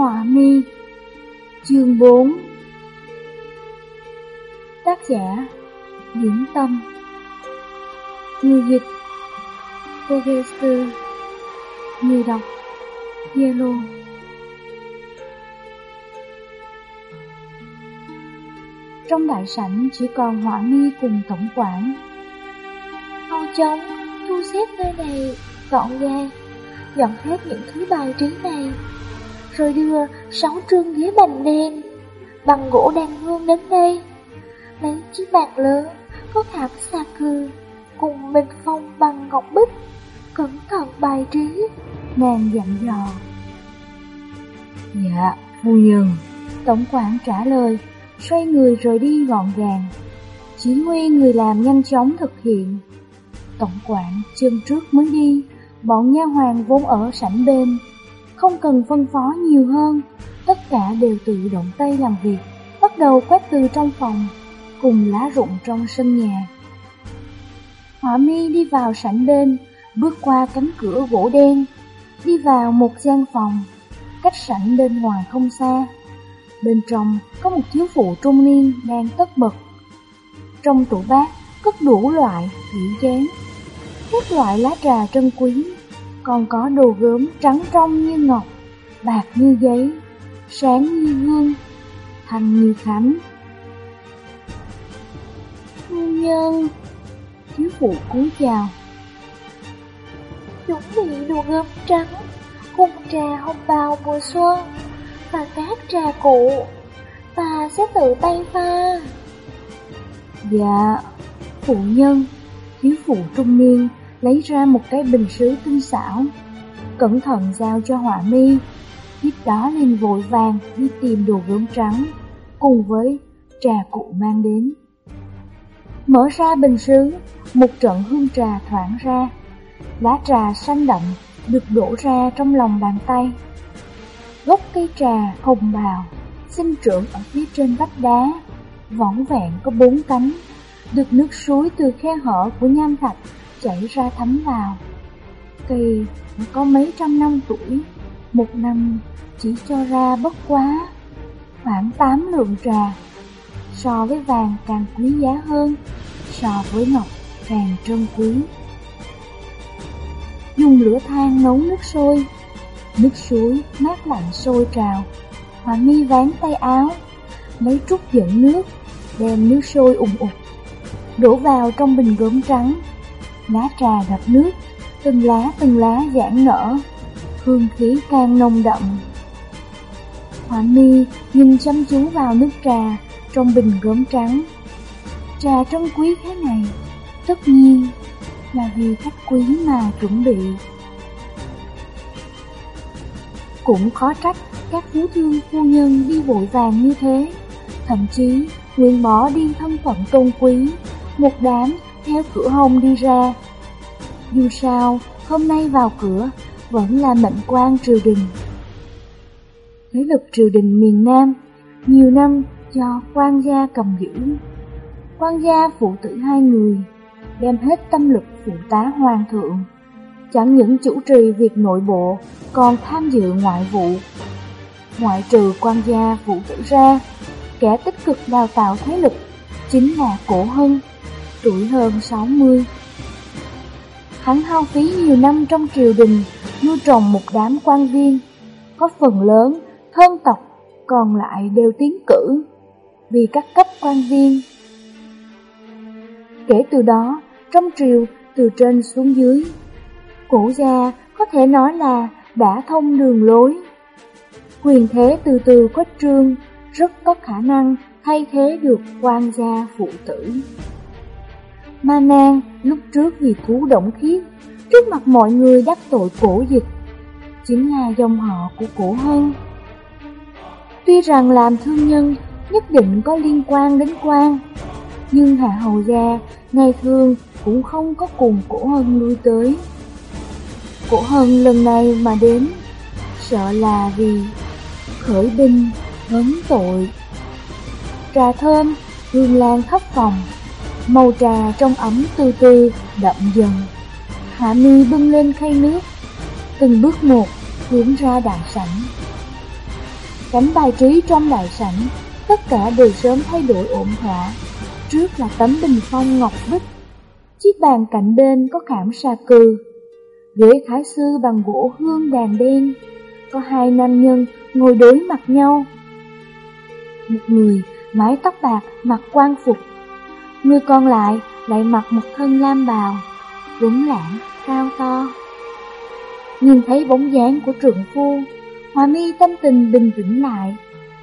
Họa mi Chương 4 Tác giả Diễn Tâm. Người dịch Togester Người đọc, Yellow. Trong đại sảnh chỉ còn Họa mi cùng tổng quản. Mau chóng thu xếp nơi này, gọn gàng, Dọn hết những thứ bài trí này rồi đưa sáu trương ghế bành đen bằng gỗ đàn hương đến đây. Lấy chiếc bàn lớn có thảm xà cừ cùng bình phong bằng ngọc bích, cẩn thận bài trí, nàng dặn dò. Dạ, phu nhân. Tổng quản trả lời, xoay người rồi đi gọn gàng. Chỉ huy người làm nhanh chóng thực hiện. Tổng quản chân trước mới đi, bọn nha hoàng vốn ở sảnh bên không cần phân phó nhiều hơn, tất cả đều tự động tay làm việc, bắt đầu quét từ trong phòng, cùng lá rụng trong sân nhà. Hỏa mi đi vào sảnh bên, bước qua cánh cửa gỗ đen, đi vào một gian phòng, cách sảnh bên ngoài không xa. Bên trong có một thiếu phụ trung niên đang tất bật. Trong tủ bát cất đủ loại dĩ chén, các loại lá trà trân quý còn có đồ gốm trắng trong như ngọc, bạc như giấy, sáng như gương, thanh như khánh. Phu nhân, thiếu phụ cúi chào. Chuẩn bị đồ gốm trắng, cùng trà hồng bào mùa xuân, và các trà cụ, ta sẽ tự tay pha. Dạ, phụ nhân, thiếu phụ trung niên lấy ra một cái bình sứ tinh xảo, cẩn thận giao cho họa mi. Tiếp đó liền vội vàng đi tìm đồ gốm trắng, cùng với trà cụ mang đến. Mở ra bình sứ, một trận hương trà thoảng ra, lá trà xanh đậm được đổ ra trong lòng bàn tay. Gốc cây trà hồng bào, sinh trưởng ở phía trên vách đá, võng vẹn có bốn cánh, được nước suối từ khe hở của nham thạch chảy ra thấm vào. Cây đã có mấy trăm năm tuổi, một năm chỉ cho ra bất quá khoảng 8 lượng trà. So với vàng càng quý giá hơn, so với ngọc càng trân quý. Dùng lửa than nấu nước sôi, nước suối mát lạnh sôi trào. Hòa mi ván tay áo, lấy trúc dẫn nước, đem nước sôi ủng ục, đổ vào trong bình gốm trắng lá trà ngập nước, từng lá từng lá giãn nở, hương khí càng nồng đậm. Họa mi nhìn chăm chú vào nước trà trong bình gốm trắng. Trà trân quý thế này, tất nhiên là vì khách quý mà chuẩn bị. Cũng khó trách các phú thương phu nhân đi vội vàng như thế, thậm chí nguyên bỏ đi thân phận tôn quý, một đám theo cửa hông đi ra. Dù sao, hôm nay vào cửa vẫn là mệnh quan triều đình. Thế lực triều đình miền Nam nhiều năm cho quan gia cầm giữ. Quan gia phụ tử hai người đem hết tâm lực phụ tá hoàng thượng. Chẳng những chủ trì việc nội bộ, còn tham dự ngoại vụ. Ngoại trừ quan gia phụ tử ra, kẻ tích cực đào tạo thế lực chính là cổ hưng tuổi hơn 60. Hắn hao phí nhiều năm trong triều đình, nuôi trồng một đám quan viên, có phần lớn thân tộc còn lại đều tiến cử vì các cấp quan viên. Kể từ đó, trong triều từ trên xuống dưới, cổ gia có thể nói là đã thông đường lối. Quyền thế từ từ quách trương rất có khả năng thay thế được quan gia phụ tử. Ma Nan lúc trước vì cứu động khiết, trước mặt mọi người đắc tội cổ dịch, chính là dòng họ của cổ hân. Tuy rằng làm thương nhân nhất định có liên quan đến quan, nhưng Hạ Hầu Gia ngày thường cũng không có cùng cổ hân lui tới. Cổ hân lần này mà đến, sợ là vì khởi binh, hấn tội. Trà thơm, hương lan khắp phòng, Màu trà trong ấm từ từ đậm dần. Hạ mi bưng lên khay nước. Từng bước một hướng ra đại sảnh. Cánh bài trí trong đại sảnh, tất cả đều sớm thay đổi ổn thỏa. Trước là tấm bình phong ngọc bích, chiếc bàn cạnh bên có khảm sa cừ, ghế thái sư bằng gỗ hương đàn đen, có hai nam nhân ngồi đối mặt nhau. Một người mái tóc bạc mặc quan phục, người còn lại lại mặc một thân lam bào, đúng lãng, cao to. Nhìn thấy bóng dáng của trượng phu, Hòa mi tâm tình bình tĩnh lại,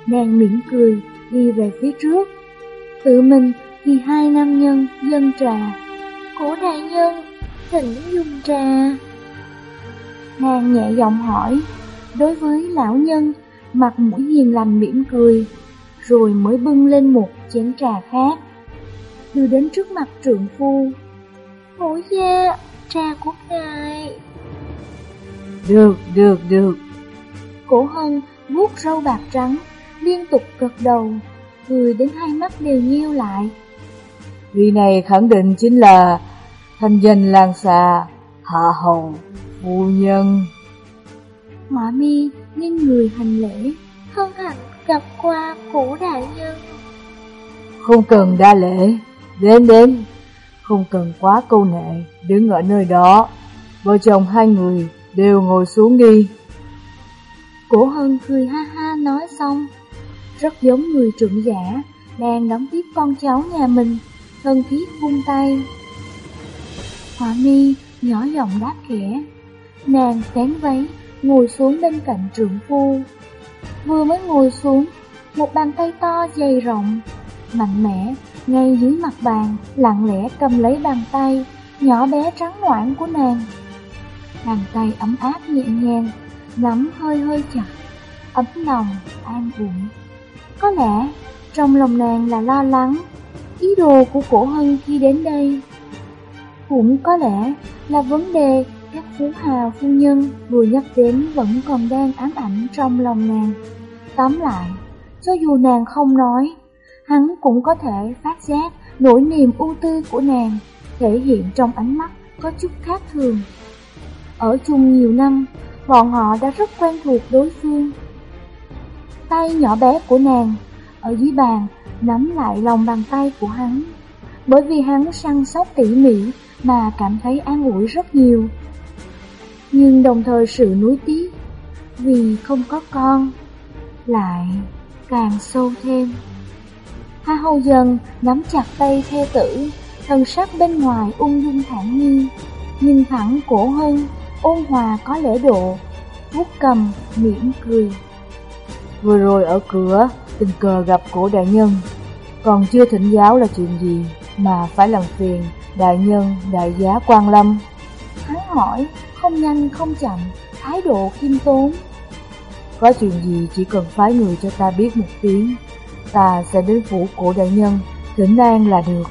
nàng mỉm cười đi về phía trước. Tự mình thì hai nam nhân dân trà. Cổ đại nhân, thỉnh dùng trà. Nàng nhẹ giọng hỏi, đối với lão nhân, mặt mũi hiền lành mỉm cười, rồi mới bưng lên một chén trà khác. Đưa đến trước mặt trượng phu. Hổ gia, trà của ngài. Được, được, được. Cổ hân vuốt râu bạc trắng, liên tục gật đầu, cười đến hai mắt đều nheo lại. Vị này khẳng định chính là thanh danh lan xa, hạ hầu, phu nhân. Hỏa mi nghiêng người hành lễ, hân hạnh gặp qua cổ đại nhân. Không cần đa lễ, đến đến, không cần quá câu nệ, đứng ở nơi đó. Vợ chồng hai người đều ngồi xuống đi. Cổ hân cười ha ha nói xong, rất giống người trưởng giả, đang đón tiếp con cháu nhà mình, thân thiết vung tay. Họa mi nhỏ giọng đáp khẽ, nàng vén váy, ngồi xuống bên cạnh trưởng phu. Vừa mới ngồi xuống, một bàn tay to dày rộng, mạnh mẽ, ngay dưới mặt bàn, lặng lẽ cầm lấy bàn tay, nhỏ bé trắng noãn của nàng. Bàn tay ấm áp nhẹ nhàng, nắm hơi hơi chặt, ấm lòng, an ủi. Có lẽ trong lòng nàng là lo lắng, ý đồ của cổ hân khi đến đây. Cũng có lẽ là vấn đề các phú hào phu nhân vừa nhắc đến vẫn còn đang ám ảnh trong lòng nàng. Tóm lại, cho dù nàng không nói, hắn cũng có thể phát giác nỗi niềm ưu tư của nàng thể hiện trong ánh mắt có chút khác thường. Ở chung nhiều năm, bọn họ đã rất quen thuộc đối phương. Tay nhỏ bé của nàng ở dưới bàn nắm lại lòng bàn tay của hắn. Bởi vì hắn săn sóc tỉ mỉ mà cảm thấy an ủi rất nhiều. Nhưng đồng thời sự nuối tiếc vì không có con lại càng sâu thêm. Ha hầu dần nắm chặt tay thê tử, thân sắc bên ngoài ung dung thản nhiên, nhìn thẳng cổ hơn, ôn hòa có lễ độ, vuốt cầm, mỉm cười. Vừa rồi ở cửa, tình cờ gặp cổ đại nhân, còn chưa thỉnh giáo là chuyện gì mà phải làm phiền đại nhân đại giá quan lâm. Hắn hỏi, không nhanh không chậm, thái độ khiêm tốn. Có chuyện gì chỉ cần phái người cho ta biết một tiếng, ta sẽ đến phủ cổ đại nhân, thỉnh an là được.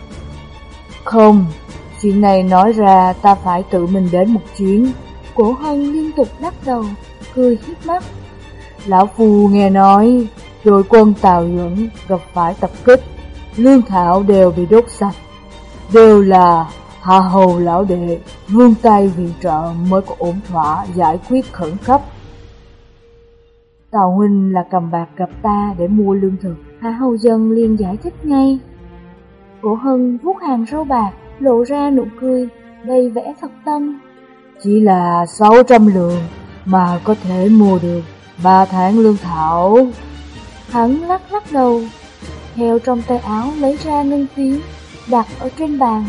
Không, chuyện này nói ra ta phải tự mình đến một chuyến. Cổ hân liên tục lắc đầu, cười hiếp mắt. Lão Phu nghe nói, đội quân Tào Nhuận gặp phải tập kích, lương thảo đều bị đốt sạch. Đều là Hạ Hầu Lão Đệ, vương tay viện trợ mới có ổn thỏa giải quyết khẩn cấp. Tào Huynh là cầm bạc gặp ta để mua lương thực. Hạ Hầu Dân liền giải thích ngay. Cổ Hân vuốt hàng râu bạc, lộ ra nụ cười, đầy vẻ thật tâm. Chỉ là 600 lượng mà có thể mua được 3 tháng lương thảo. Hắn lắc lắc đầu, theo trong tay áo lấy ra ngân phiếu, đặt ở trên bàn.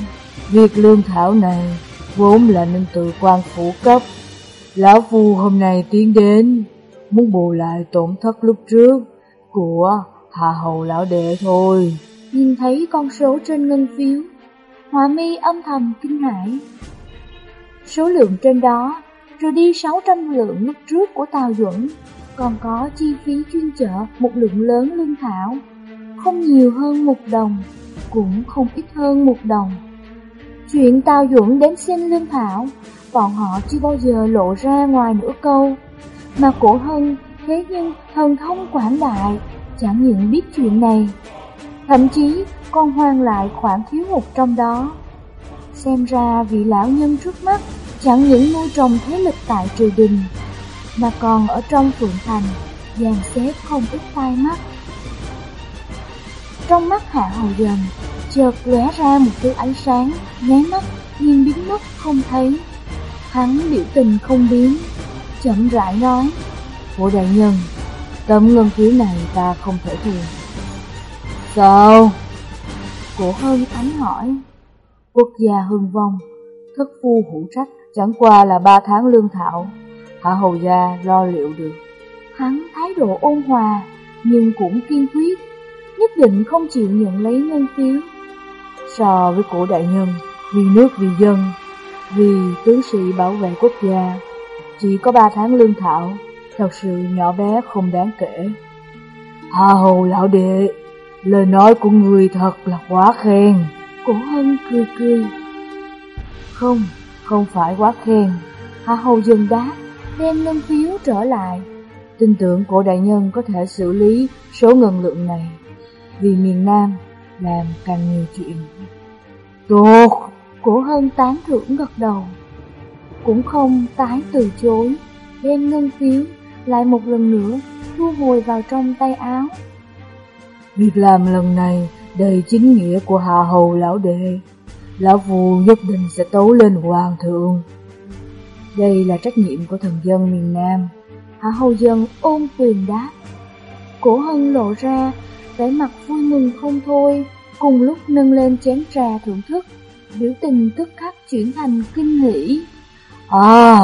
Việc lương thảo này vốn là nên tự quan phủ cấp. Lão Phu hôm nay tiến đến, muốn bù lại tổn thất lúc trước của Hạ Hầu Lão Đệ thôi. Nhìn thấy con số trên ngân phiếu, Hòa mi âm thầm kinh hãi. Số lượng trên đó, rồi đi 600 lượng lúc trước của Tào Duẩn, còn có chi phí chuyên chở một lượng lớn lương thảo, không nhiều hơn một đồng, cũng không ít hơn một đồng. Chuyện Tào Duẩn đến xin lương thảo, bọn họ chưa bao giờ lộ ra ngoài nửa câu, mà cổ hân thế nhưng thần thông quảng đại, chẳng những biết chuyện này, thậm chí còn hoang lại khoản thiếu hụt trong đó. Xem ra vị lão nhân trước mắt chẳng những nuôi trồng thế lực tại triều đình, mà còn ở trong phượng thành dàn xếp không ít tai mắt. Trong mắt Hạ Hầu Dần, chợt lóe ra một thứ ánh sáng, nháy mắt nhưng biến mất không thấy. Hắn biểu tình không biến, chậm rãi nói, Của đại nhân, tấm ngân phiếu này ta không thể thừa. Sao? Cổ hơn ánh hỏi, quốc gia hưng vong, thất phu hữu trách, chẳng qua là ba tháng lương thảo, hạ hầu gia lo liệu được. Hắn thái độ ôn hòa, nhưng cũng kiên quyết, nhất định không chịu nhận lấy ngân phiếu. So với cổ đại nhân, vì nước vì dân, vì tướng sĩ bảo vệ quốc gia, chỉ có ba tháng lương thảo, thật sự nhỏ bé không đáng kể. Hà Hầu lão đệ, lời nói của người thật là quá khen. Cổ Hân cười cười. Không, không phải quá khen. Hà Hầu dừng đáp, đem ngân phiếu trở lại. Tin tưởng cổ đại nhân có thể xử lý số ngân lượng này, vì miền Nam làm càng nhiều chuyện. Tốt! Cổ Hân tán thưởng gật đầu. Cũng không tái từ chối, đem ngân phiếu lại một lần nữa thu hồi vào trong tay áo. Việc làm lần này đầy chính nghĩa của Hà Hầu lão đệ. Lão Phù nhất định sẽ tấu lên hoàng thượng. Đây là trách nhiệm của thần dân miền Nam. Hạ Hầu Dân ôm quyền đáp. Cổ Hân lộ ra, vẻ mặt vui mừng không thôi, cùng lúc nâng lên chén trà thưởng thức, biểu tình tức khắc chuyển thành kinh hỉ. À,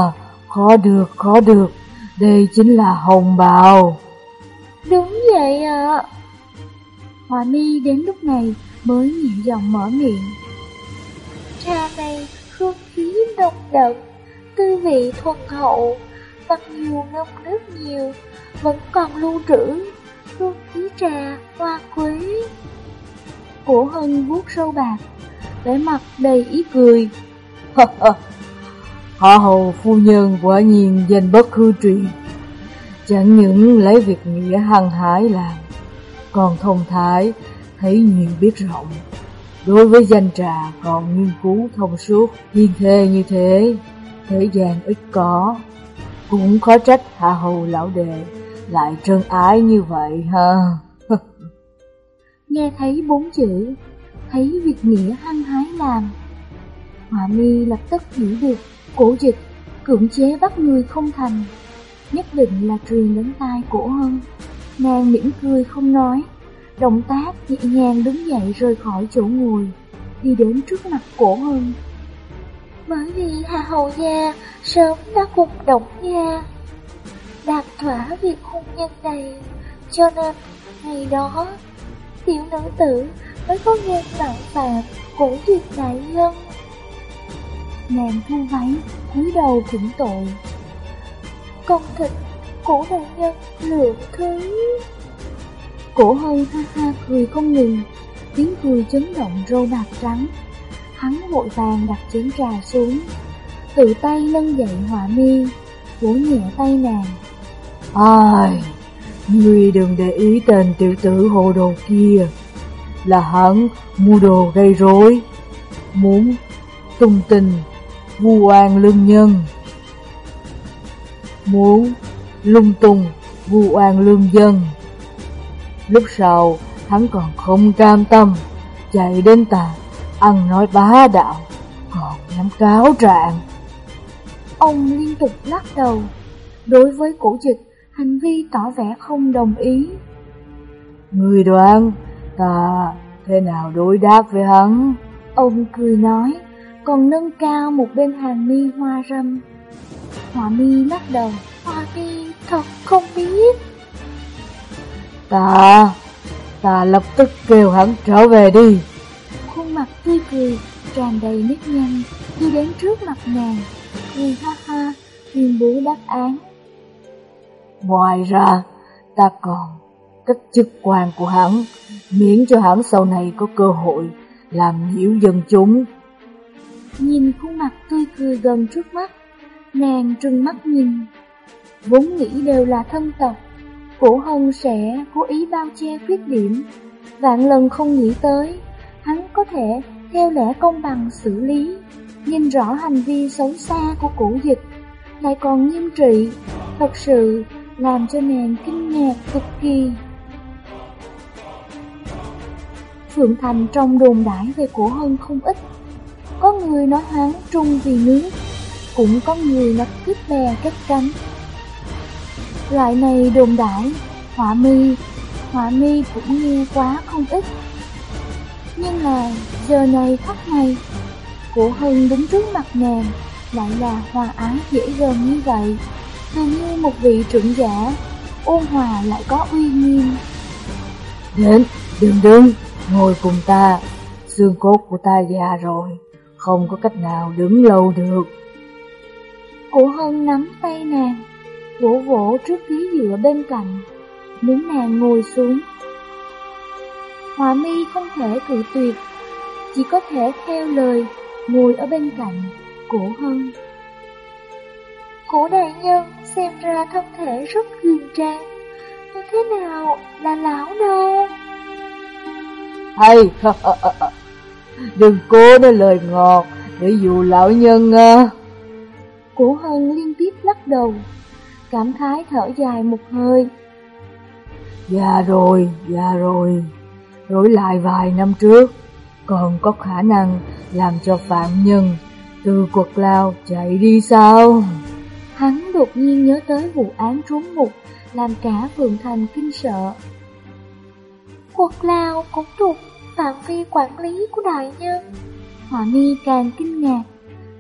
khó được, khó được, đây chính là hồng bào. Đúng vậy ạ. À. Hòa mi đến lúc này mới nhẹ giọng mở miệng. Trà này hương khí độc đậm, tư vị thuần hậu, mặc dù ngâm nước nhiều, vẫn còn lưu trữ, hương khí trà hoa quý. Cổ hân vuốt sâu bạc, vẻ mặt đầy ý cười. Họ hầu phu nhân quả nhiên danh bất hư truyền, chẳng những lấy việc nghĩa hăng hái làm, còn thông thái, thấy nhiều biết rộng. Đối với danh trà còn nghiên cứu thông suốt, hiên thê như thế, thế gian ít có. Cũng khó trách hạ hầu lão đệ lại trân ái như vậy ha. Nghe thấy bốn chữ, thấy việc nghĩa hăng hái làm. Họa mi lập tức hiểu được cổ dịch, cưỡng chế bắt người không thành. Nhất định là truyền đến tai cổ hơn. Nàng mỉm cười không nói, động tác nhẹ nhàng đứng dậy rời khỏi chỗ ngồi, đi đến trước mặt cổ hơn. Bởi vì Hà hậu Gia sớm đã cùng động gia đạt thỏa việc hôn nhân này, cho nên ngày đó tiểu nữ tử mới có gan mạo phạm cổ duyệt đại nhân. Nàng thu váy, cúi đầu thỉnh tội. con thịnh cổ đại nhân lượng thứ. Cổ hơi ha ha cười không ngừng, tiếng cười chấn động râu bạc trắng. Hắn vội vàng đặt chén trà xuống, tự tay nâng dậy họa mi, vỗ nhẹ tay nàng. Ai, ngươi đừng để ý tên tiểu tử hồ đồ kia, là hắn mua đồ gây rối, muốn tung tình, vu oan lương nhân. Muốn lung tung, vu oan lương dân. Lúc sau, hắn còn không cam tâm, chạy đến ta, ăn nói bá đạo, còn dám cáo trạng. Ông liên tục lắc đầu, đối với cổ dịch, hành vi tỏ vẻ không đồng ý. Người đoán, ta thế nào đối đáp với hắn? Ông cười nói, còn nâng cao một bên hàng mi hoa râm. Hoa mi lắc đầu, hoa mi thật không biết. Ta, ta lập tức kêu hắn trở về đi. Khuôn mặt tươi cười, tràn đầy nếp nhăn, đi đến trước mặt nàng, cười ha ha, tuyên bố đáp án. Ngoài ra, ta còn cách chức quan của hắn, miễn cho hắn sau này có cơ hội làm hiểu dân chúng. Nhìn khuôn mặt tươi cười gần trước mắt, nàng trừng mắt nhìn. Vốn nghĩ đều là thân tộc, cổ hồng sẽ cố ý bao che khuyết điểm, vạn lần không nghĩ tới, hắn có thể theo lẽ công bằng xử lý, nhìn rõ hành vi xấu xa của cổ dịch, lại còn nghiêm trị, thật sự làm cho nàng kinh ngạc cực kỳ. Phượng Thành trong đồn đãi về cổ hân không ít. Có người nói hắn trung vì nước, cũng có người nói cướp bè cắt cánh. Loại này đồn đại, họa mi, họa mi cũng nghe quá không ít. Nhưng là giờ này khắc này, của hân đứng trước mặt nàng, lại là hòa ái dễ gần như vậy, dường như một vị trưởng giả, ôn hòa lại có uy nghiêm. Đến, đừng đứng, ngồi cùng ta, xương cốt của ta già rồi, không có cách nào đứng lâu được. Cổ hân nắm tay nàng, vỗ vỗ trước ghế dựa bên cạnh, muốn nàng ngồi xuống. Hòa mi không thể cự tuyệt, chỉ có thể theo lời, ngồi ở bên cạnh, cổ hân. Cổ đại nhân xem ra thân thể rất cường tráng, như thế nào là lão đâu? Hay, đừng cố nói lời ngọt để dụ lão nhân à. Cổ hân liên tiếp lắc đầu, cảm khái thở dài một hơi. Già rồi, già rồi, đổi lại vài năm trước, còn có khả năng làm cho phạm nhân từ quật lao chạy đi sao? Hắn đột nhiên nhớ tới vụ án trốn ngục, làm cả phường thành kinh sợ. Quật lao cũng thuộc phạm vi quản lý của đại nhân. Họa mi càng kinh ngạc,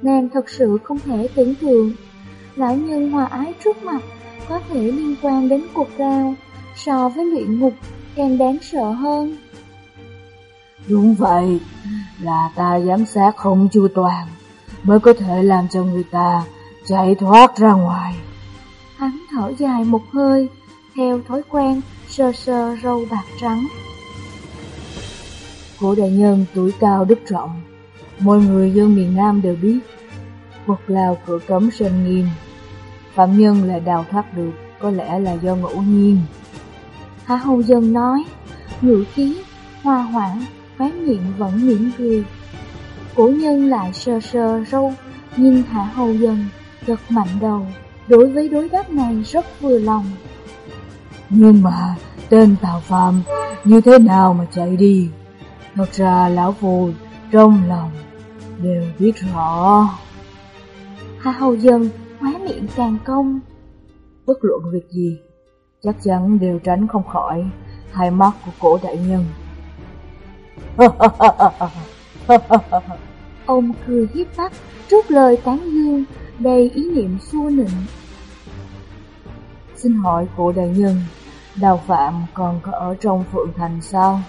nàng thật sự không thể tưởng tượng. Lão nhân hòa ái trước mặt có thể liên quan đến cuộc lao, so với luyện ngục càng đáng sợ hơn. Đúng vậy, là ta giám sát không chu toàn, mới có thể làm cho người ta chạy thoát ra ngoài. Hắn thở dài một hơi, theo thói quen sờ sờ râu bạc trắng. Cổ đại nhân tuổi cao đức trọng, mọi người dân miền Nam đều biết, Quật lao cửa cấm sơn nghiêm, phạm nhân lại đào thoát được có lẽ là do ngẫu nhiên. Hạ Hầu Dân nói, ngữ khí, hoa hoảng, khóe miệng vẫn mỉm cười. Cổ nhân lại sờ sờ râu, nhìn Hạ Hầu Dân, gật mạnh đầu, đối với đối đáp này rất vừa lòng. Nhưng mà, tên Tào Phạm như thế nào mà chạy đi? Thật ra lão phù trong lòng đều biết rõ. Hạ Hầu Dân khóe miệng càng công. Bất luận việc gì, chắc chắn đều tránh không khỏi hai mắt của cổ đại nhân. Ông cười hiếp mắt, trút lời tán dương, đầy ý niệm xua nịnh. Xin hỏi cổ đại nhân, đào phạm còn có ở trong Phượng Thành sao?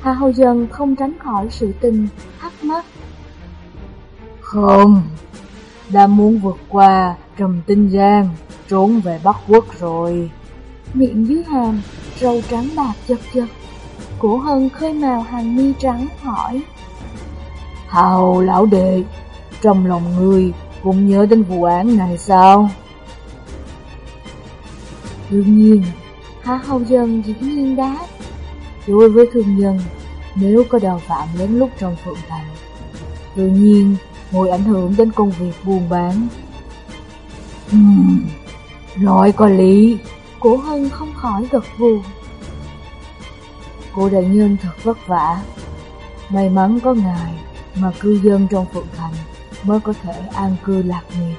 Hà Hầu Dân không tránh khỏi sự tình, thắc mắc. Không, đã muốn vượt qua trầm tinh giang, trốn về Bắc Quốc rồi. Miệng dưới hàm, râu trắng bạc chật chật. Cổ hân khơi màu hàng mi trắng hỏi. Hào lão đệ, trong lòng người cũng nhớ đến vụ án này sao? Đương nhiên, Hạ Hầu Dân dĩ nhiên đáp. Đối với thương nhân, nếu có đào phạm lén lút trong phượng thành, tự nhiên ngồi ảnh hưởng đến công việc buôn bán. Uhm, nói có lý. Cổ Hân không khỏi gật gù. Cô đại nhân thật vất vả. May mắn có ngài mà cư dân trong phượng thành mới có thể an cư lạc nghiệp.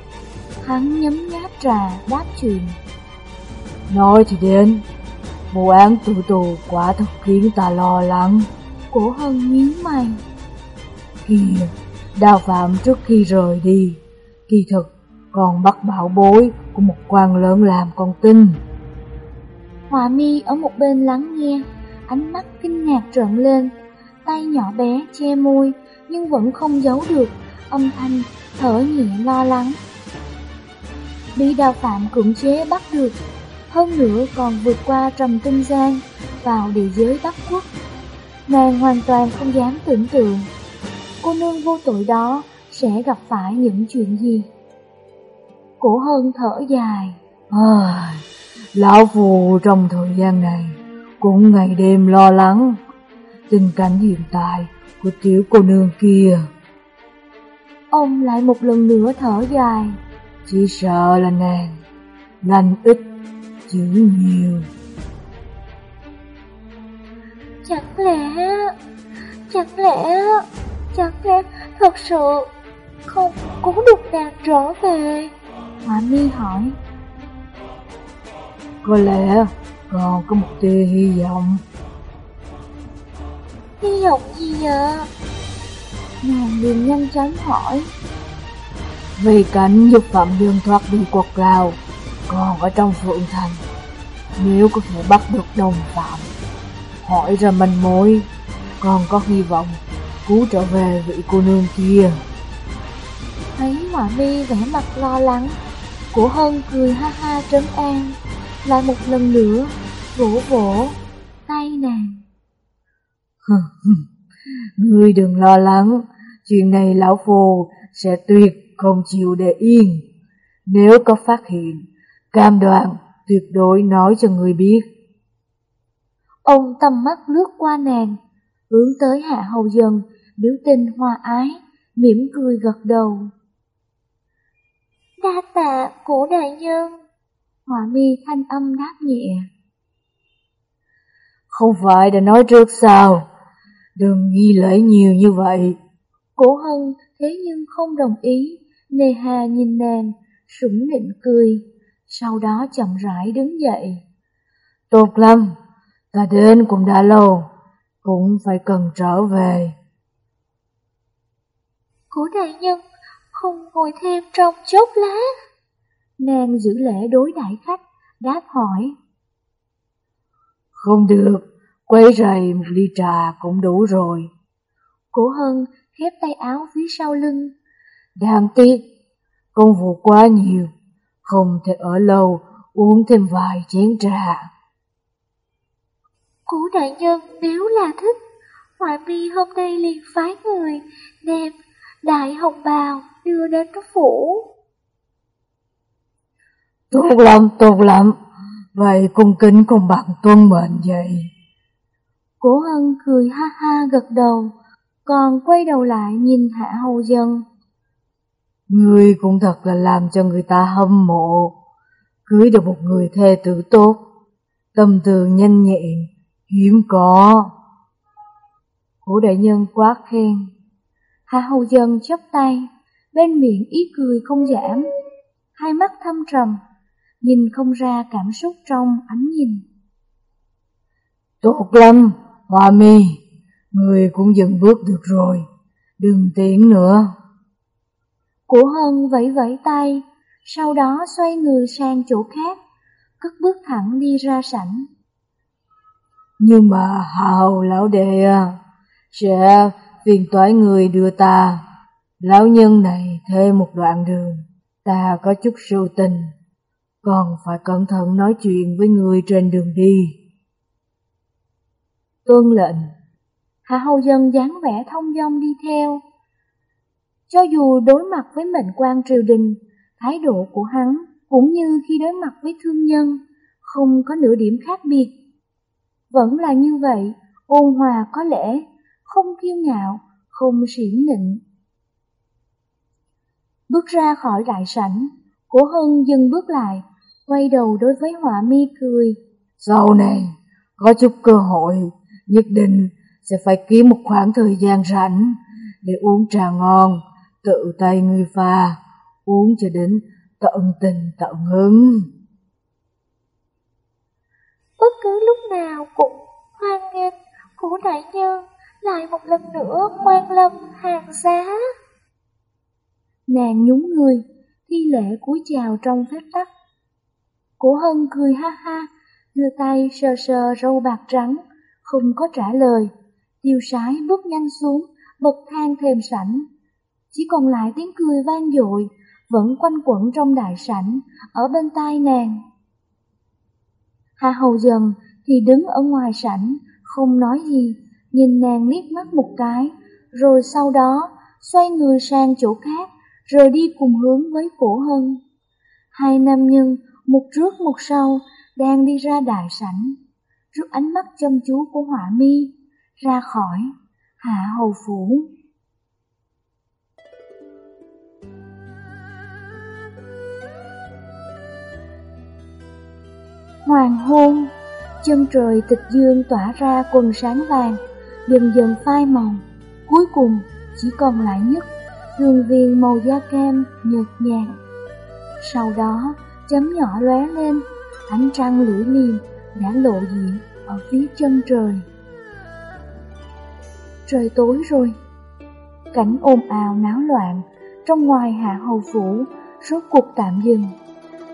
Hắn nhấm nháp trà đáp chuyện. Nói thì đến, vụ án tự tù quả thật khiến ta lo lắng. Cổ hân nhíu mày. Kìa, đào phạm trước khi rời đi, kỳ thực còn bắt bảo bối của một quan lớn làm con tin. Hòa mi ở một bên lắng nghe, ánh mắt kinh ngạc trợn lên, tay nhỏ bé che môi nhưng vẫn không giấu được âm thanh thở nhẹ lo lắng. Bị đào phạm cưỡng chế bắt được, hơn nữa còn vượt qua trầm tinh giang vào địa giới Bắc Quốc. Nàng hoàn toàn không dám tưởng tượng cô nương vô tội đó sẽ gặp phải những chuyện gì. Cổ hơn thở dài. À, lão phù trong thời gian này cũng ngày đêm lo lắng tình cảnh hiện tại của tiểu cô nương kia. Ông lại một lần nữa thở dài. Chỉ sợ là nàng lành ít, chữ nhiều. Chẳng lẽ, chẳng lẽ, chẳng lẽ thật sự không cứu được nàng trở về? Họa mi hỏi. Có lẽ còn có một tia hy vọng. Hy vọng gì ạ? Nàng liền nhanh chóng hỏi. Vì cảnh giúp Phạm Dương thoát đi quật lao, còn ở trong Phượng Thành. Nếu có thể bắt được đồng phạm, hỏi ra manh mối, còn có hy vọng cứu trở về vị cô nương kia. Thấy Họa mi vẻ mặt lo lắng, Cổ Hân cười ha ha trấn an, lại một lần nữa vỗ vỗ tay nàng. Ngươi đừng lo lắng, chuyện này lão phù sẽ tuyệt không chịu để yên. Nếu có phát hiện, cam đoan tuyệt đối nói cho người biết. Ông tầm mắt lướt qua nàng, hướng tới hạ hầu dần, biểu tình hòa ái, mỉm cười gật đầu. Đa tạ cổ đại nhân. Họa mi thanh âm đáp nhẹ. Không phải đã nói trước sao, đừng nghi lễ nhiều như vậy. Cổ hân thế nhưng không đồng ý, nề hà nhìn nàng, sủng nịnh cười, sau đó chậm rãi đứng dậy. Tốt lắm, ta đến cũng đã lâu, cũng phải cần trở về. Cổ đại nhân không ngồi thêm trong chốc lát. Nàng giữ lễ đối đại khách, đáp hỏi. Không được, quấy rầy một ly trà cũng đủ rồi. Cổ hân khép tay áo phía sau lưng. Đáng tiếc, công vụ quá nhiều, không thể ở lâu uống thêm vài chén trà. Cổ đại nhân nếu là thích, Hoài mi hôm nay liền phái người đem đại hồng bào đưa đến cái phủ. Tốt lắm, tốt lắm, vậy cung kính không bằng tuân mệnh vậy. Cố hân cười ha ha gật đầu, còn quay đầu lại nhìn hạ hầu dân. Ngươi cũng thật là làm cho người ta hâm mộ, cưới được một người thê tử tốt, tâm tư nhanh nhẹn, hiếm có. Cổ đại nhân quá khen. Hạ hầu dân chắp tay, bên miệng ý cười không giảm, hai mắt thâm trầm, nhìn không ra cảm xúc trong ánh nhìn. Tốt lắm, hòa mi, người cũng dừng bước được rồi, đừng tiến nữa. Cổ hân vẫy vẫy tay, sau đó xoay người sang chỗ khác, cất bước thẳng đi ra sảnh. Nhưng mà hào lão đệ à, sẽ phiền toái người đưa ta. Lão nhân này thêm một đoạn đường, ta có chút sưu tình, còn phải cẩn thận nói chuyện với người trên đường đi. Tuân lệnh, Hạ Hầu Dân dáng vẻ thông dong đi theo. Cho dù đối mặt với mệnh quan triều đình, thái độ của hắn cũng như khi đối mặt với thương nhân, không có nửa điểm khác biệt. Vẫn là như vậy, ôn hòa có lẽ, không kiêu ngạo, không xỉn nịnh. Bước ra khỏi đại sảnh, Cổ Hân dừng bước lại, quay đầu đối với họa mi cười. Sau này, có chút cơ hội, nhất định sẽ phải kiếm một khoảng thời gian rảnh để uống trà ngon, tự tay người pha, uống cho đến tận tình tận hứng. Bất cứ lúc nào cũng hoan nghênh của đại nhân lại một lần nữa quan lâm hàng giá. Nàng nhún người, thi lễ cúi chào trong phép tắc. Cổ hân cười ha ha, đưa tay sờ sờ râu bạc trắng, không có trả lời. Tiêu sái bước nhanh xuống, bậc thang thềm sảnh. Chỉ còn lại tiếng cười vang dội, vẫn quanh quẩn trong đại sảnh, ở bên tai nàng. Hạ hầu dần thì đứng ở ngoài sảnh, không nói gì, nhìn nàng liếc mắt một cái, rồi sau đó xoay người sang chỗ khác, rồi đi cùng hướng với cổ hân. Hai nam nhân, một trước một sau, đang đi ra đại sảnh, trước ánh mắt chăm chú của họa mi, ra khỏi hạ hầu phủ. Hoàng hôn, chân trời tịch dương tỏa ra quần sáng vàng, dần dần phai màu, cuối cùng chỉ còn lại nhất hương viên màu da cam nhợt nhạt. Sau đó, chấm nhỏ lóe lên, ánh trăng lưỡi liềm đã lộ diện ở phía chân trời. Trời tối rồi, cảnh ồn ào náo loạn, trong ngoài hạ hầu phủ, rốt cuộc tạm dừng.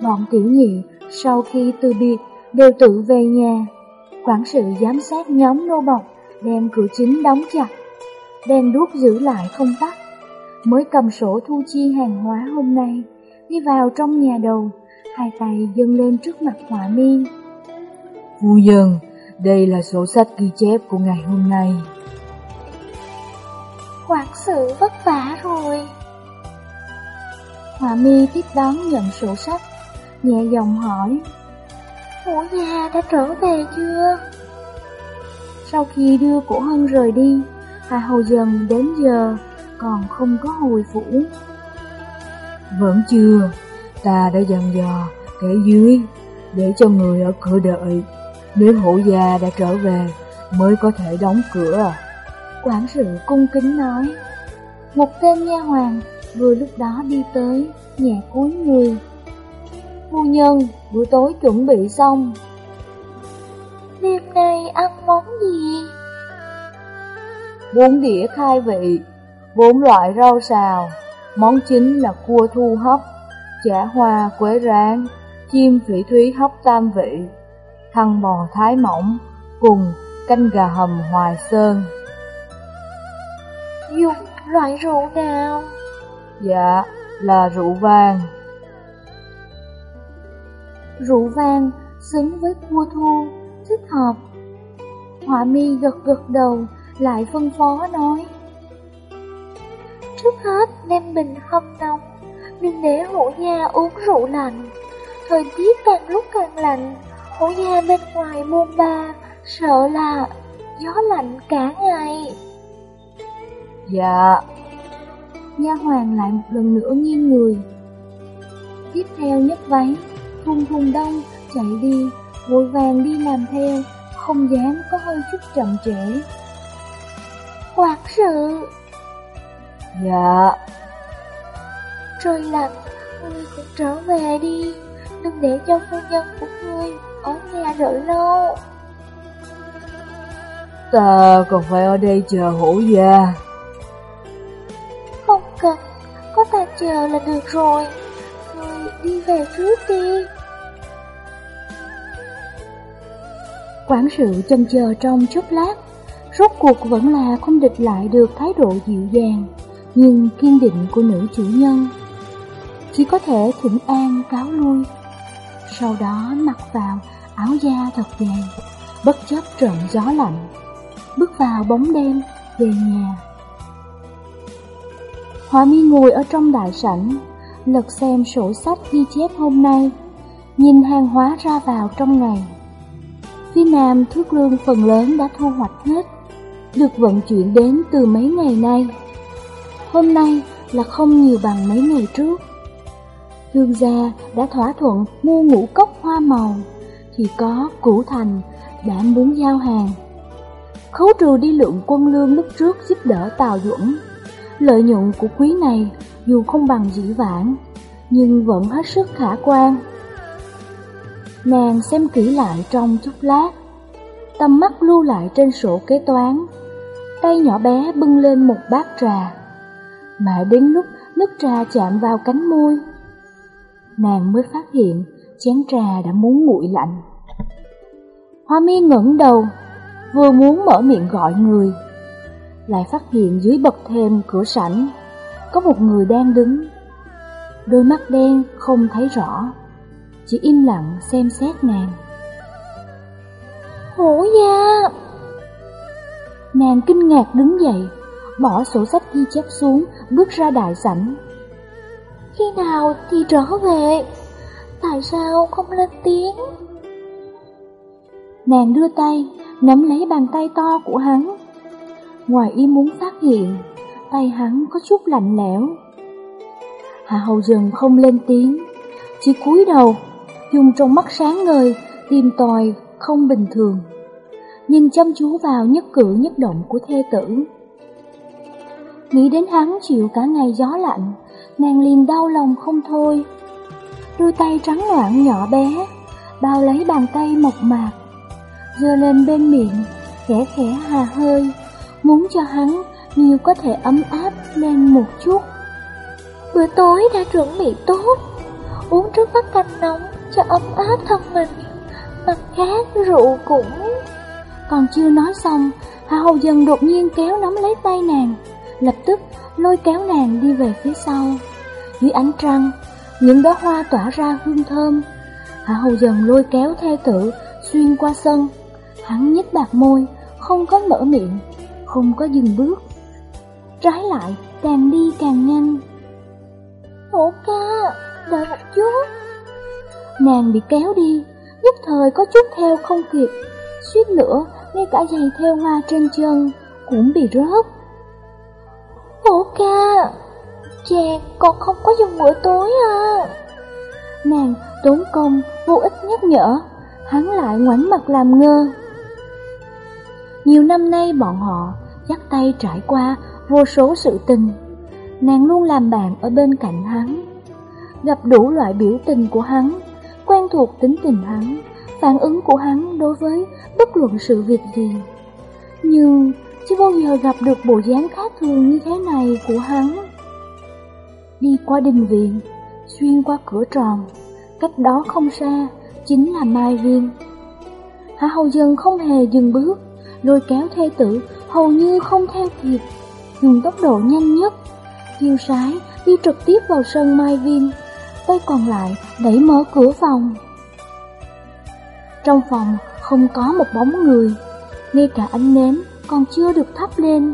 Bọn tiểu nhị sau khi từ biệt đều tự về nhà, quản sự giám sát nhóm nô bọc đem cửa chính đóng chặt, đèn đuốc giữ lại không tắt, mới cầm sổ thu chi hàng hóa hôm nay, đi vào trong nhà đầu, hai tay dâng lên trước mặt họa mi. Phu nhân, đây là sổ sách ghi chép của ngày hôm nay. Quản sự vất vả rồi. Họa mi tiếp đón nhận sổ sách, nhẹ giọng hỏi. Hổ già đã trở về chưa? Sau khi đưa cổ hân rời đi, Hà Hầu dần đến giờ còn không có hồi phủ. Vẫn chưa, ta đã dặn dò kẻ dưới để cho người ở cửa đợi. Nếu hổ già đã trở về mới có thể đóng cửa. Quản sự cung kính nói. Một tên nha hoàng vừa lúc đó đi tới, nhẹ cúi người. Phu nhân, bữa tối chuẩn bị xong. Đêm nay ăn món gì? Bốn đĩa khai vị, bốn loại rau xào, món chính là cua thu hấp, chả hoa quế rán, chim phỉ thúy hấp tam vị, thăng bò thái mỏng, cùng canh gà hầm hoài sơn. Dùng loại rượu nào? Dạ, là rượu vang. Rượu vang xứng với cua thu, thích hợp. Họa mi gật gật đầu, lại phân phó nói. Trước hết đem bình hâm nóng, đừng để hổ gia uống rượu lạnh. Thời tiết càng lúc càng lạnh, hổ gia bên ngoài buôn ba, sợ là gió lạnh cả ngày. Dạ. Nha hoàng lại một lần nữa nghiêng người. Tiếp theo nhấc váy, thùng thùng đông chạy đi, vội vàng đi làm theo, không dám có hơi chút chậm trễ. Quản sự Dạ. Trời lạnh, ngươi cũng trở về đi Đừng để cho phu nhân của ngươi ở nhà đợi lâu. Ta còn phải ở đây chờ hổ già Không cần, có ta chờ là được rồi đi về trước đi Quản sự chần chờ trong chốc lát, Rốt cuộc vẫn là không địch lại được thái độ dịu dàng, Nhưng kiên định của nữ chủ nhân. Chỉ có thể thỉnh an cáo lui. Sau đó mặc vào áo da thật dày, Bất chấp trận gió lạnh, Bước vào bóng đêm về nhà. Hòa mi ngồi ở trong đại sảnh Lật xem sổ sách ghi chép hôm nay Nhìn hàng hóa ra vào trong ngày Phía nam thước lương phần lớn đã thu hoạch hết được vận chuyển đến từ mấy ngày nay. Hôm nay là không nhiều bằng mấy ngày trước. Hương gia đã thỏa thuận mua ngũ cốc hoa màu, thì có củ thành đã muốn giao hàng. Khấu trừ đi lượng quân lương lúc trước giúp đỡ Tào Duẩn. Lợi nhuận của quý này dù không bằng dĩ vãng, nhưng vẫn hết sức khả quan. Nàng xem kỹ lại trong chút lát, tầm mắt lưu lại trên sổ kế toán tay nhỏ bé bưng lên một bát trà. Mãi đến lúc nước trà chạm vào cánh môi, nàng mới phát hiện chén trà đã muốn nguội lạnh. Hoa mi ngẩng đầu, vừa muốn mở miệng gọi người, lại phát hiện dưới bậc thềm cửa sảnh có một người đang đứng. Đôi mắt đen không thấy rõ, chỉ im lặng xem xét nàng. Hổ gia! Nàng kinh ngạc đứng dậy, bỏ sổ sách ghi chép xuống, bước ra đại sảnh. Khi nào thì trở về? Tại sao không lên tiếng? Nàng đưa tay, nắm lấy bàn tay to của hắn. Ngoài ý muốn phát hiện, tay hắn có chút lạnh lẽo. Hạ hầu dần không lên tiếng, chỉ cúi đầu, dùng trong mắt sáng ngời, tìm tòi không bình thường, nhìn chăm chú vào nhất cử nhất động của thê tử. Nghĩ đến hắn chịu cả ngày gió lạnh, nàng liền đau lòng không thôi. Đôi tay trắng loạn nhỏ bé, bao lấy bàn tay mộc mạc, giơ lên bên miệng, khẽ khẽ hà hơi, muốn cho hắn nhiều có thể ấm áp lên một chút. Bữa tối đã chuẩn bị tốt, uống trước bát canh nóng cho ấm áp thân mình. Mặt khác rượu cũng... Còn chưa nói xong, Hạ Hầu Dần đột nhiên kéo nắm lấy tay nàng, lập tức lôi kéo nàng đi về phía sau. Dưới ánh trăng, những đóa hoa tỏa ra hương thơm. Hạ Hầu Dần lôi kéo thê tử xuyên qua sân. Hắn nhếch bạc môi, không có mở miệng, không có dừng bước. Trái lại, càng đi càng nhanh. Hổ ca, đợi một chút. Nàng bị kéo đi, nhất thời có chút theo không kịp, suýt nữa ngay cả giày theo hoa trên chân cũng bị rớt. Hổ ca, chàng còn không có dùng bữa tối à? Nàng tốn công vô ích nhắc nhở, hắn lại ngoảnh mặt làm ngơ. Nhiều năm nay bọn họ dắt tay trải qua vô số sự tình, nàng luôn làm bạn ở bên cạnh hắn, gặp đủ loại biểu tình của hắn, quen thuộc tính tình hắn, phản ứng của hắn đối với bất luận sự việc gì. Nhưng chưa bao giờ gặp được bộ dáng khác thường như thế này của hắn. Đi qua đình viện, xuyên qua cửa tròn, cách đó không xa, chính là Mai Viên. Hạ Hầu Dân không hề dừng bước, lôi kéo thê tử hầu như không theo kịp, dùng tốc độ nhanh nhất, tiêu sái đi trực tiếp vào sân Mai Viên, tay còn lại đẩy mở cửa phòng. Trong phòng không có một bóng người, ngay cả ánh nến còn chưa được thắp lên.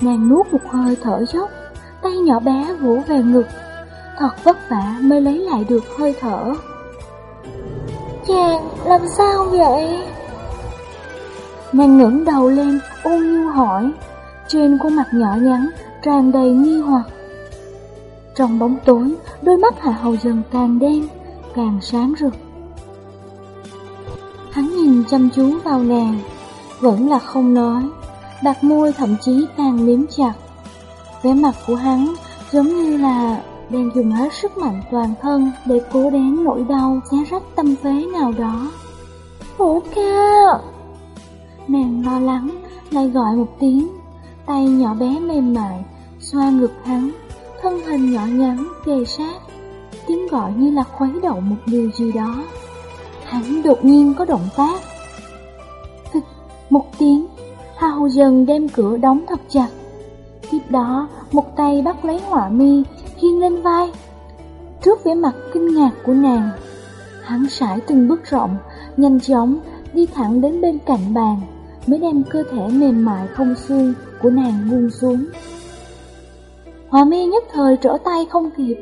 Nàng nuốt một hơi thở dốc, tay nhỏ bé vỗ về ngực, thật vất vả mới lấy lại được hơi thở. Chàng làm sao vậy? Nàng ngẩng đầu lên, ôn nhu hỏi, trên khuôn mặt nhỏ nhắn tràn đầy nghi hoặc. Trong bóng tối, đôi mắt Hạ Hầu dần càng đen, càng sáng rực. Hắn nhìn chăm chú vào nàng, vẫn là không nói, đặt môi thậm chí càng liếm chặt. Vẻ mặt của hắn giống như là đang dùng hết sức mạnh toàn thân để cố đén nỗi đau xé rách tâm phế nào đó. Hổ ca! Nàng lo lắng, lại gọi một tiếng, tay nhỏ bé mềm mại, xoa ngực hắn, thân hình nhỏ nhắn kề sát, tiếng gọi như là khuấy động một điều gì đó. Hắn đột nhiên có động tác. Phịch một tiếng, Hào dần đem cửa đóng thật chặt. Tiếp đó, một tay bắt lấy họa mi, khiêng lên vai. Trước vẻ mặt kinh ngạc của nàng, hắn sải từng bước rộng, nhanh chóng đi thẳng đến bên cạnh bàn, mới đem cơ thể mềm mại không xương của nàng buông xuống. Hòa mi nhất thời trở tay không kịp,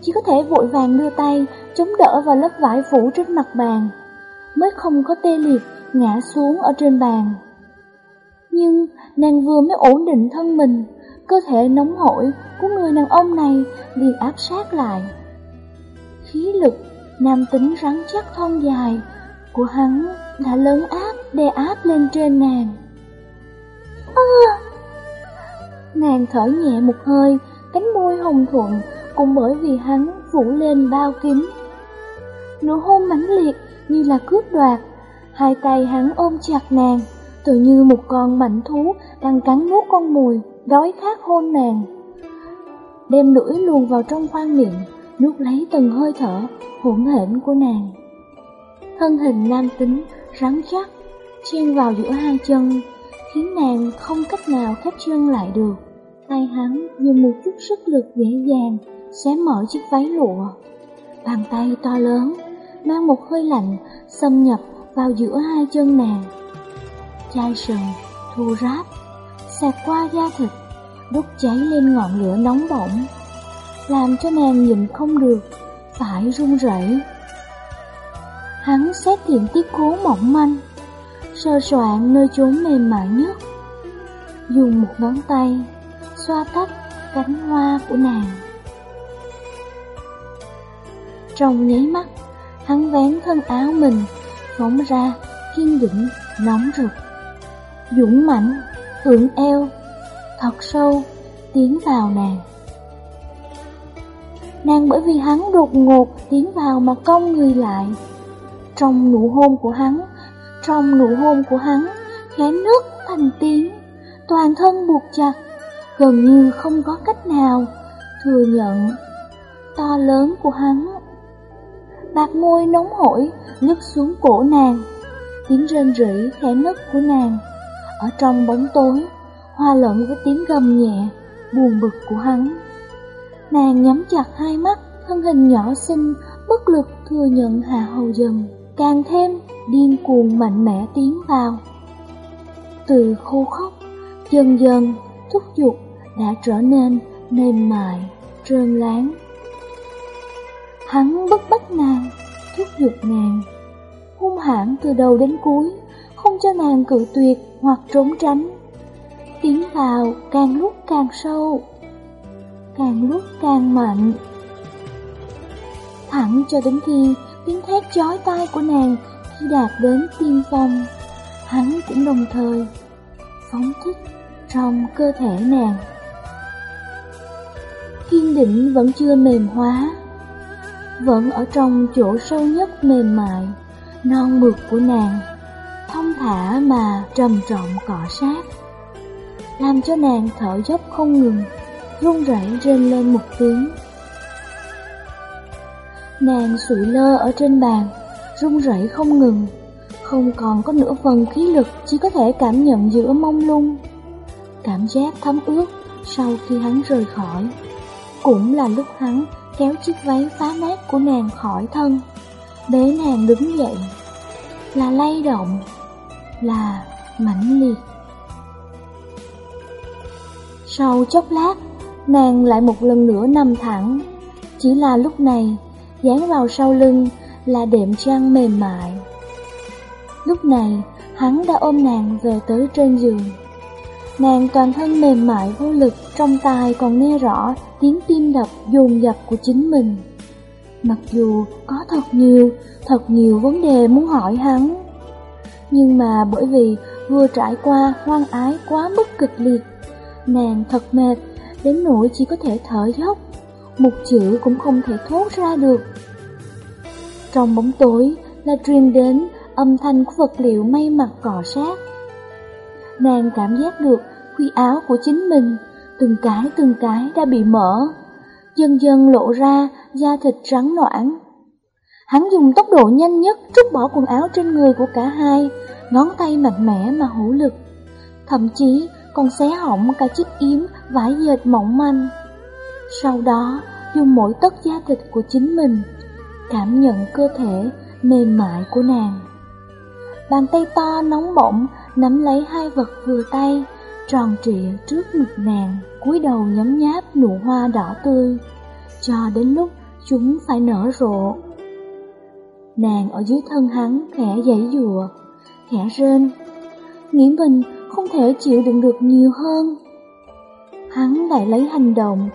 chỉ có thể vội vàng đưa tay chống đỡ vào lớp vải phủ trên mặt bàn, mới không có tê liệt ngã xuống ở trên bàn. Nhưng nàng vừa mới ổn định thân mình, cơ thể nóng hổi của người đàn ông này liền áp sát lại. Khí lực nam tính rắn chắc thon dài của hắn đã lớn áp đè áp lên trên nàng. À! Nàng thở nhẹ một hơi, cánh môi hồng thuận cũng bởi vì hắn phủ lên bao kín. Nụ hôn mãnh liệt như là cướp đoạt, hai tay hắn ôm chặt nàng, tự như một con mảnh thú đang cắn nuốt con mồi, đói khát hôn nàng. Đem lưỡi luồn vào trong khoang miệng, nuốt lấy từng hơi thở hỗn hển của nàng. Thân hình nam tính, rắn chắc, chen vào giữa hai chân, khiến nàng không cách nào khép chân lại được. Tay hắn dùng một chút sức lực dễ dàng, xé mở chiếc váy lụa. Bàn tay to lớn, mang một hơi lạnh, xâm nhập vào giữa hai chân nàng. Chai sừng, thu ráp, xẹt qua da thịt, đốt cháy lên ngọn lửa nóng bỏng, làm cho nàng nhìn không được, phải run rẩy. Hắn xét tiện tiết cố mỏng manh, sơ soạn nơi chốn mềm mại nhất, dùng một ngón tay xoa tắt cánh hoa của nàng. Trong nháy mắt, hắn vén thân áo mình, phóng ra, kiên định, nóng rực. Dũng mãnh, ưỡn eo, thật sâu, tiến vào nàng. Nàng bởi vì hắn đột ngột tiến vào mà cong người lại. Trong nụ hôn của hắn, trong nụ hôn của hắn, khẽ nước thành tiếng, toàn thân buộc chặt, gần như không có cách nào thừa nhận to lớn của hắn. Bạc môi nóng hổi lướt xuống cổ nàng, tiếng rên rỉ khẽ nấc của nàng ở trong bóng tối, hòa lẫn với tiếng gầm nhẹ, buồn bực của hắn. Nàng nhắm chặt hai mắt, thân hình nhỏ xinh, bất lực thừa nhận hạ hầu dần, càng thêm điên cuồng mạnh mẽ tiến vào. Từ khô khóc dần dần, thúc giục đã trở nên mềm mại, trơn láng. Hắn bất bách nàng, thúc giục nàng, hung hãn từ đầu đến cuối, không cho nàng cự tuyệt hoặc trốn tránh. Tiến vào càng lúc càng sâu, càng lúc càng mạnh. Thẳng cho đến khi tiếng thét chói tai của nàng khi đạt đến tiên phong, hắn cũng đồng thời phóng thích trong cơ thể nàng. Kiên định vẫn chưa mềm hóa, vẫn ở trong chỗ sâu nhất mềm mại, non mượt của nàng, thông thả mà trầm trọng cọ sát, làm cho nàng thở dốc không ngừng, run rẩy rên lên một tiếng. Nàng sụi lơ ở trên bàn, run rẩy không ngừng, không còn có nửa phần khí lực, chỉ có thể cảm nhận giữa mông lung. Cảm giác thấm ướt sau khi hắn rời khỏi, cũng là lúc hắn kéo chiếc váy phá nát của nàng khỏi thân, bế nàng đứng dậy, là lay động, là mãnh liệt. Sau chốc lát, nàng lại một lần nữa nằm thẳng, chỉ là lúc này, dán vào sau lưng là đệm chăn mềm mại. Lúc này, hắn đã ôm nàng về tới trên giường. Nàng toàn thân mềm mại vô lực, trong tai còn nghe rõ tiếng tim đập dồn dập của chính mình. Mặc dù có thật nhiều, thật nhiều vấn đề muốn hỏi hắn, nhưng mà bởi vì vừa trải qua hoang ái quá mức kịch liệt, nàng thật mệt, đến nỗi chỉ có thể thở dốc, một chữ cũng không thể thốt ra được. Trong bóng tối là truyền đến âm thanh của vật liệu may mặc cọ sát. Nàng cảm giác được khuy áo của chính mình, từng cái từng cái đã bị mở, dần dần lộ ra da thịt trắng noãn. Hắn dùng tốc độ nhanh nhất trút bỏ quần áo trên người của cả hai, ngón tay mạnh mẽ mà hữu lực, thậm chí còn xé hỏng cả chiếc yếm vải dệt mỏng manh. Sau đó, dùng mỗi tấc da thịt của chính mình, cảm nhận cơ thể mềm mại của nàng. Bàn tay to nóng bỏng nắm lấy hai vật vừa tay, tròn trịa trước ngực nàng, cúi đầu nhấm nháp nụ hoa đỏ tươi, cho đến lúc chúng phải nở rộ. Nàng ở dưới thân hắn khẽ giãy dùa, khẽ rên, nghĩ mình không thể chịu đựng được nhiều hơn. Hắn lại lấy hành động,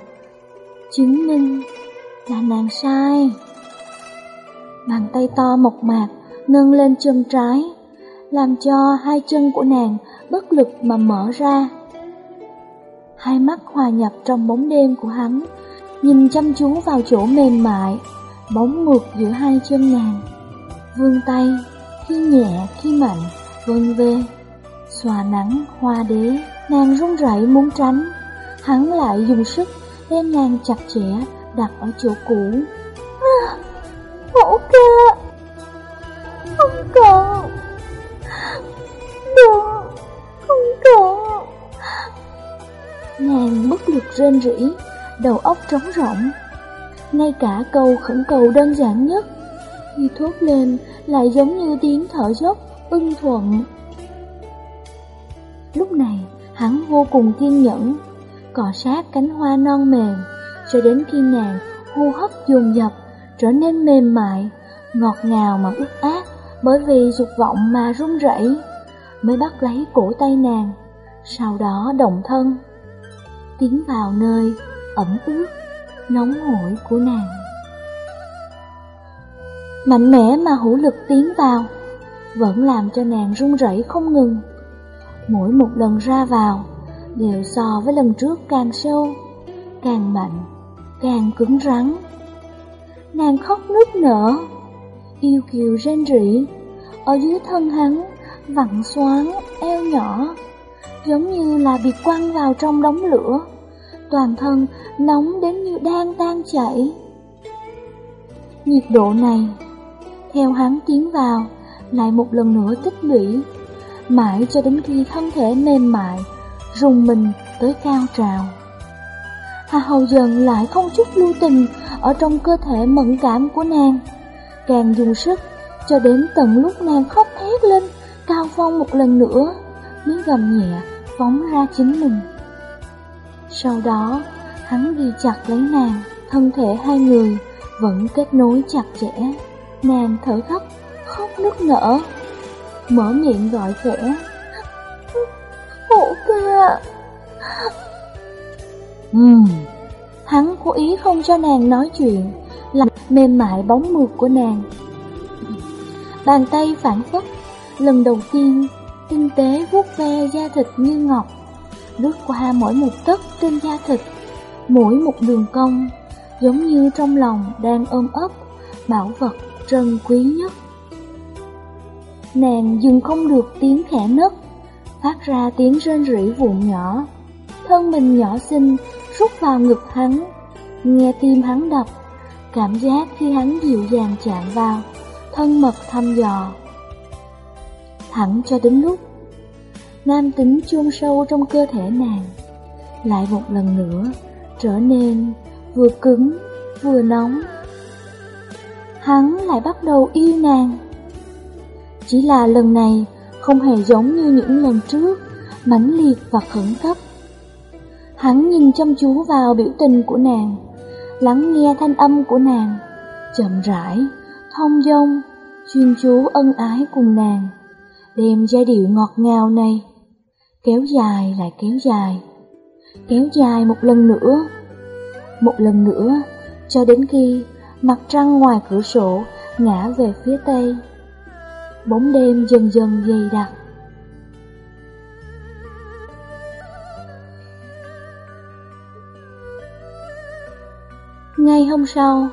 chứng minh là nàng sai. Bàn tay to mộc mạc nâng lên chân trái, làm cho hai chân của nàng bất lực mà mở ra. Hai mắt hòa nhập trong bóng đêm của hắn, nhìn chăm chú vào chỗ mềm mại, bóng ngược giữa hai chân nàng. Vươn tay, khi nhẹ khi mạnh, vân vê. Xòa nắng, hoa đế, nàng run rẩy muốn tránh. Hắn lại dùng sức đem nàng chặt chẽ đặt ở chỗ cũ. À, hổ ca, không cần, đừng, không cần. Nàng bất lực rên rỉ, đầu óc trống rỗng. Ngay cả câu khẩn cầu đơn giản nhất, khi thốt lên lại giống như tiếng thở dốc, ưng thuận. Lúc này, hắn vô cùng kiên nhẫn, cọ sát cánh hoa non mềm, cho đến khi nàng hô hấp dồn dập, trở nên mềm mại, ngọt ngào mà ướt át, bởi vì dục vọng mà run rẩy, mới bắt lấy cổ tay nàng, sau đó động thân, tiến vào nơi ẩm ướt, nóng hổi của nàng. mạnh mẽ mà hữu lực tiến vào, vẫn làm cho nàng run rẩy không ngừng. Mỗi một lần ra vào, đều so với lần trước càng sâu, càng mạnh, càng cứng rắn. Nàng khóc nức nở, yêu kiều rên rỉ, ở dưới thân hắn, vặn xoáng, eo nhỏ, giống như là bị quăng vào trong đống lửa, toàn thân nóng đến như đang tan chảy. Nhiệt độ này, theo hắn tiến vào, lại một lần nữa tích lũy, mãi cho đến khi thân thể mềm mại, rùng mình tới cao trào. Hà Hầu dần lại không chút lưu tình ở trong cơ thể mẫn cảm của nàng, càng dùng sức cho đến tận lúc nàng khóc thét lên, cao phong một lần nữa, mới gầm nhẹ phóng ra chính mình. Sau đó, hắn ghi chặt lấy nàng, thân thể hai người vẫn kết nối chặt chẽ. Nàng thở gấp, khóc nức nở, mở miệng gọi khẽ kìa. Ừm. Hắn cố ý không cho nàng nói chuyện, làm mềm mại bóng mượt của nàng. Bàn tay phản phất, lần đầu tiên, tinh tế vuốt ve da thịt như ngọc, lướt qua mỗi một tấc trên da thịt, mỗi một đường cong, giống như trong lòng đang ôm ấp bảo vật trân quý nhất. Nàng dừng không được tiếng khẽ nấc, phát ra tiếng rên rỉ vụn nhỏ. Thân mình nhỏ xinh rút vào ngực hắn, nghe tim hắn đập, cảm giác khi hắn dịu dàng chạm vào, thân mật thăm dò. Thẳng cho đến lúc, nam tính chôn sâu trong cơ thể nàng, lại một lần nữa trở nên vừa cứng vừa nóng. Hắn lại bắt đầu yêu nàng. Chỉ là lần này không hề giống như những lần trước, mãnh liệt và khẩn cấp. Hắn nhìn chăm chú vào biểu tình của nàng, lắng nghe thanh âm của nàng, chậm rãi, thông dong, chuyên chú ân ái cùng nàng, đem giai điệu ngọt ngào này, kéo dài lại kéo dài, kéo dài một lần nữa, một lần nữa, cho đến khi mặt trăng ngoài cửa sổ ngã về phía tây. Bóng đêm dần dần dày đặc. Ngày hôm sau,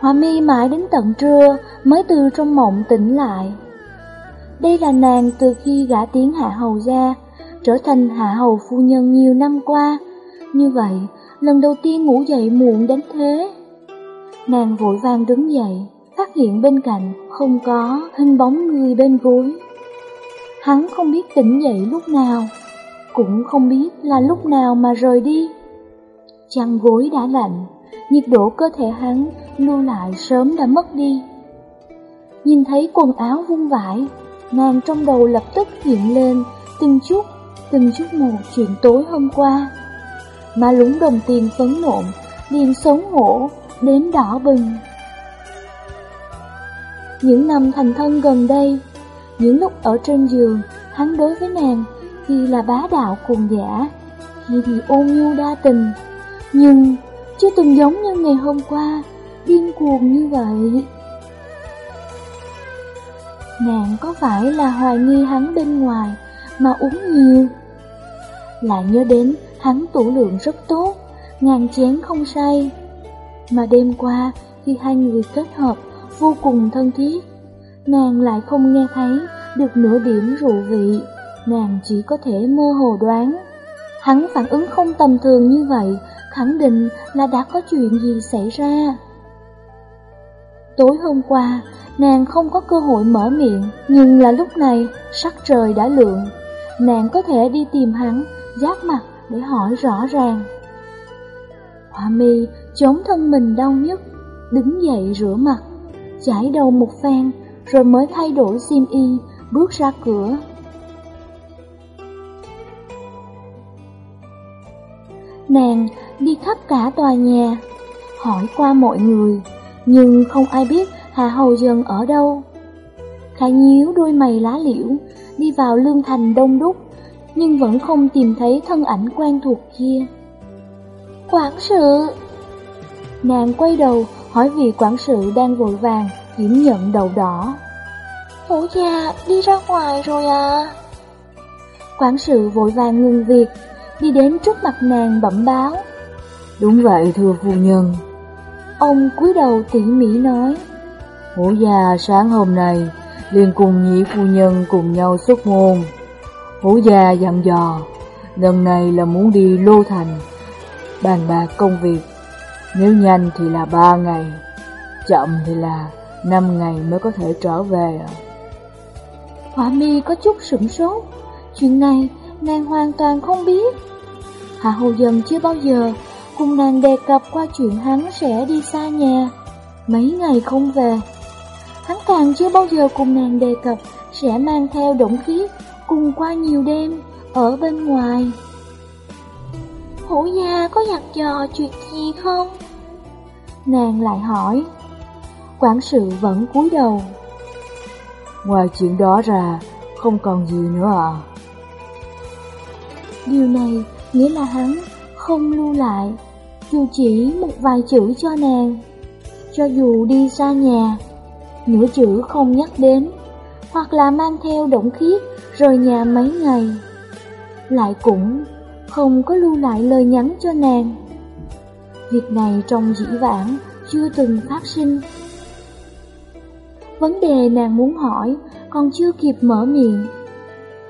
Hoa mi mãi đến tận trưa mới từ trong mộng tỉnh lại. Đây là nàng từ khi gã tiến hạ hầu ra, trở thành hạ hầu phu nhân nhiều năm qua. Như vậy, lần đầu tiên ngủ dậy muộn đến thế. Nàng vội vàng đứng dậy, phát hiện bên cạnh không có hình bóng người bên gối. Hắn không biết tỉnh dậy lúc nào, cũng không biết là lúc nào mà rời đi. Chăn gối đã lạnh, nhiệt độ cơ thể hắn lưu lại sớm đã mất đi. Nhìn thấy quần áo vung vãi, nàng trong đầu lập tức hiện lên từng chút, từng chút một chuyện tối hôm qua. Mà lúng đồng tiền phấn nộn, liền xấu hổ, đến đỏ bừng. Những năm thành thân gần đây, những lúc ở trên giường, hắn đối với nàng khi là bá đạo cuồng giả, khi thì ôn nhu đa tình, nhưng chưa từng giống như ngày hôm qua, điên cuồng như vậy. Nàng có phải là hoài nghi hắn bên ngoài mà uống nhiều? Lại nhớ đến hắn tủ lượng rất tốt, ngàn chén không say. Mà đêm qua khi hai người kết hợp vô cùng thân thiết, nàng lại không nghe thấy được nửa điểm rượu vị, nàng chỉ có thể mơ hồ đoán. Hắn phản ứng không tầm thường như vậy, khẳng định là đã có chuyện gì xảy ra. Tối hôm qua, nàng không có cơ hội mở miệng, nhưng là lúc này sắc trời đã lượng. Nàng có thể đi tìm hắn, giáp mặt để hỏi rõ ràng. Hoa mi chống thân mình đau nhức, đứng dậy rửa mặt, chải đầu một phen, rồi mới thay đổi xiêm y, bước ra cửa. Nàng đi khắp cả tòa nhà, hỏi qua mọi người, nhưng không ai biết Hà Hầu Dân ở đâu. Khả nhíu đôi mày lá liễu, đi vào lương thành đông đúc, nhưng vẫn không tìm thấy thân ảnh quen thuộc kia. Quản sự! Nàng quay đầu hỏi vị quản sự đang vội vàng, Kiểm nhận đầu đỏ. Hổ già đi ra ngoài rồi à Quản sự vội vàng ngừng việc Đi đến trước mặt nàng bẩm báo. Đúng vậy thưa phu nhân. Ông cúi đầu tỉ mỉ nói. Hổ già sáng hôm nay liền cùng nhị phu nhân cùng nhau xuất môn. Hổ già dặn dò Lần này là muốn đi Lô Thành Bàn bạc công việc nếu nhanh thì là ba ngày, Chậm thì là năm ngày mới có thể trở về Hỏa mi có chút sửng sốt. Chuyện này nàng hoàn toàn không biết. Hạ Hồ Dần chưa bao giờ cùng nàng đề cập qua chuyện hắn sẽ đi xa nhà. Mấy ngày không về, Hắn càng chưa bao giờ cùng nàng đề cập sẽ mang theo động khí cùng qua nhiều đêm ở bên ngoài. Hổ gia có dặn dò chuyện gì không? Nàng lại hỏi. Quản sự vẫn cúi đầu. Ngoài chuyện đó ra, không còn gì nữa à? Điều này nghĩa là hắn không lưu lại, dù chỉ một vài chữ cho nàng. Cho dù đi xa nhà, nửa chữ không nhắc đến, hoặc là mang theo động khiết rời nhà mấy ngày. Lại cũng không có lưu lại lời nhắn cho nàng. Việc này trong dĩ vãng chưa từng phát sinh. Vấn đề nàng muốn hỏi còn chưa kịp mở miệng,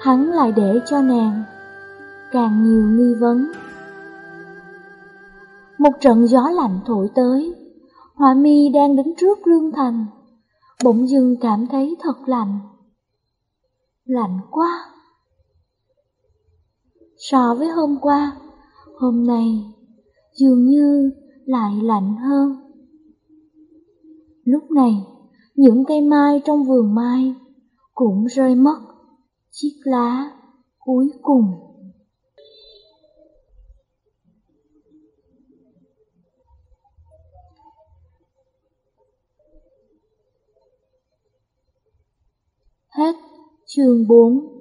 hắn lại để cho nàng càng nhiều nghi vấn. Một trận gió lạnh thổi tới, Họa mi đang đứng trước lương thành, bỗng dưng cảm thấy thật lạnh. Lạnh quá! So với hôm qua, hôm nay dường như lại lạnh hơn. Lúc này, những cây mai trong vườn mai cũng rơi mất chiếc lá cuối cùng. Hết chương 4